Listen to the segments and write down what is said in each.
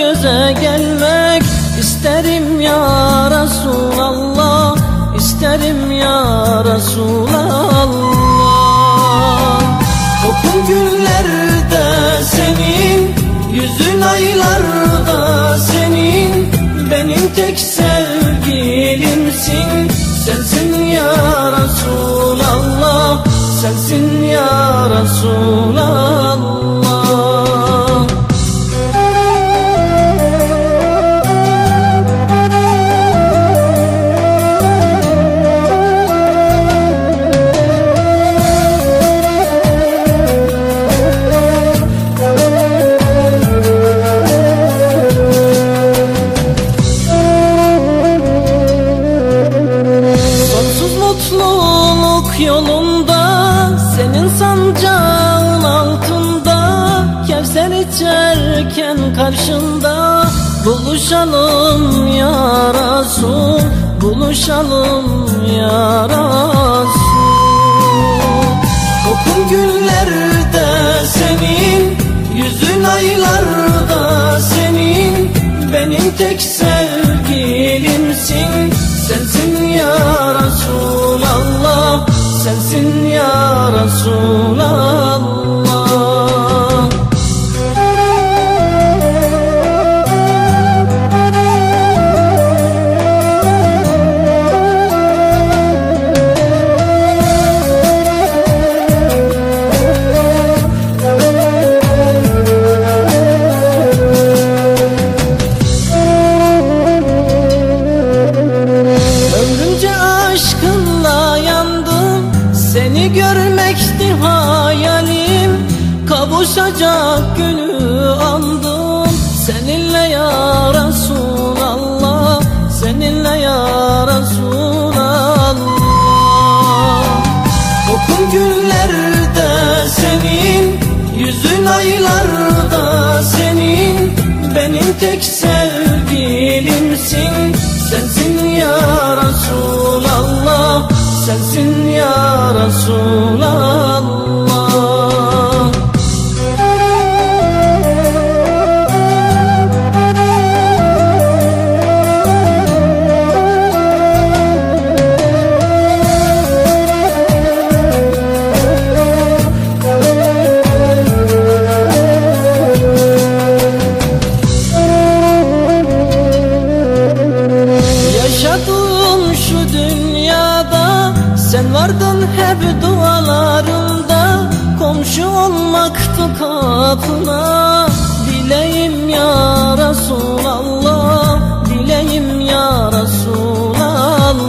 göze gelmek. İsterim ya Resulallah isterim ya Resulallah. Kokun güllerde senin yüzün aylarda senin. Benim tek sevgilimsin sensin ya Resulallah sensin ya Resulallah Kevser içerken karşında Buluşalım ya Resul Buluşalım ya Resul Kokun güllerde senin Yüzün aylarda senin. Benim tek sevgilimsin Sensin ya Resulallah Sensin ya Resulallah Kavuşacak günü andım Seninle ya Resulallah. Seninle ya Resulallah. Kokun güllerde senin Yüzün aylarda senin. Benim tek sevgilimsin. Sensin ya Resulallah. Sensin ya Resulallah olmaktı kapına. Dileyim ya Resulallah Dileyim ya Resulallah.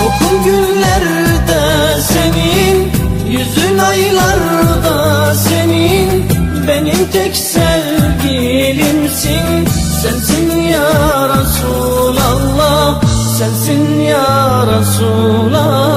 Kokun güllerde senin Yüzün aylarda senin. Benim tek sevgilimsin Sensin ya Resulallah Sensin ya Resulallah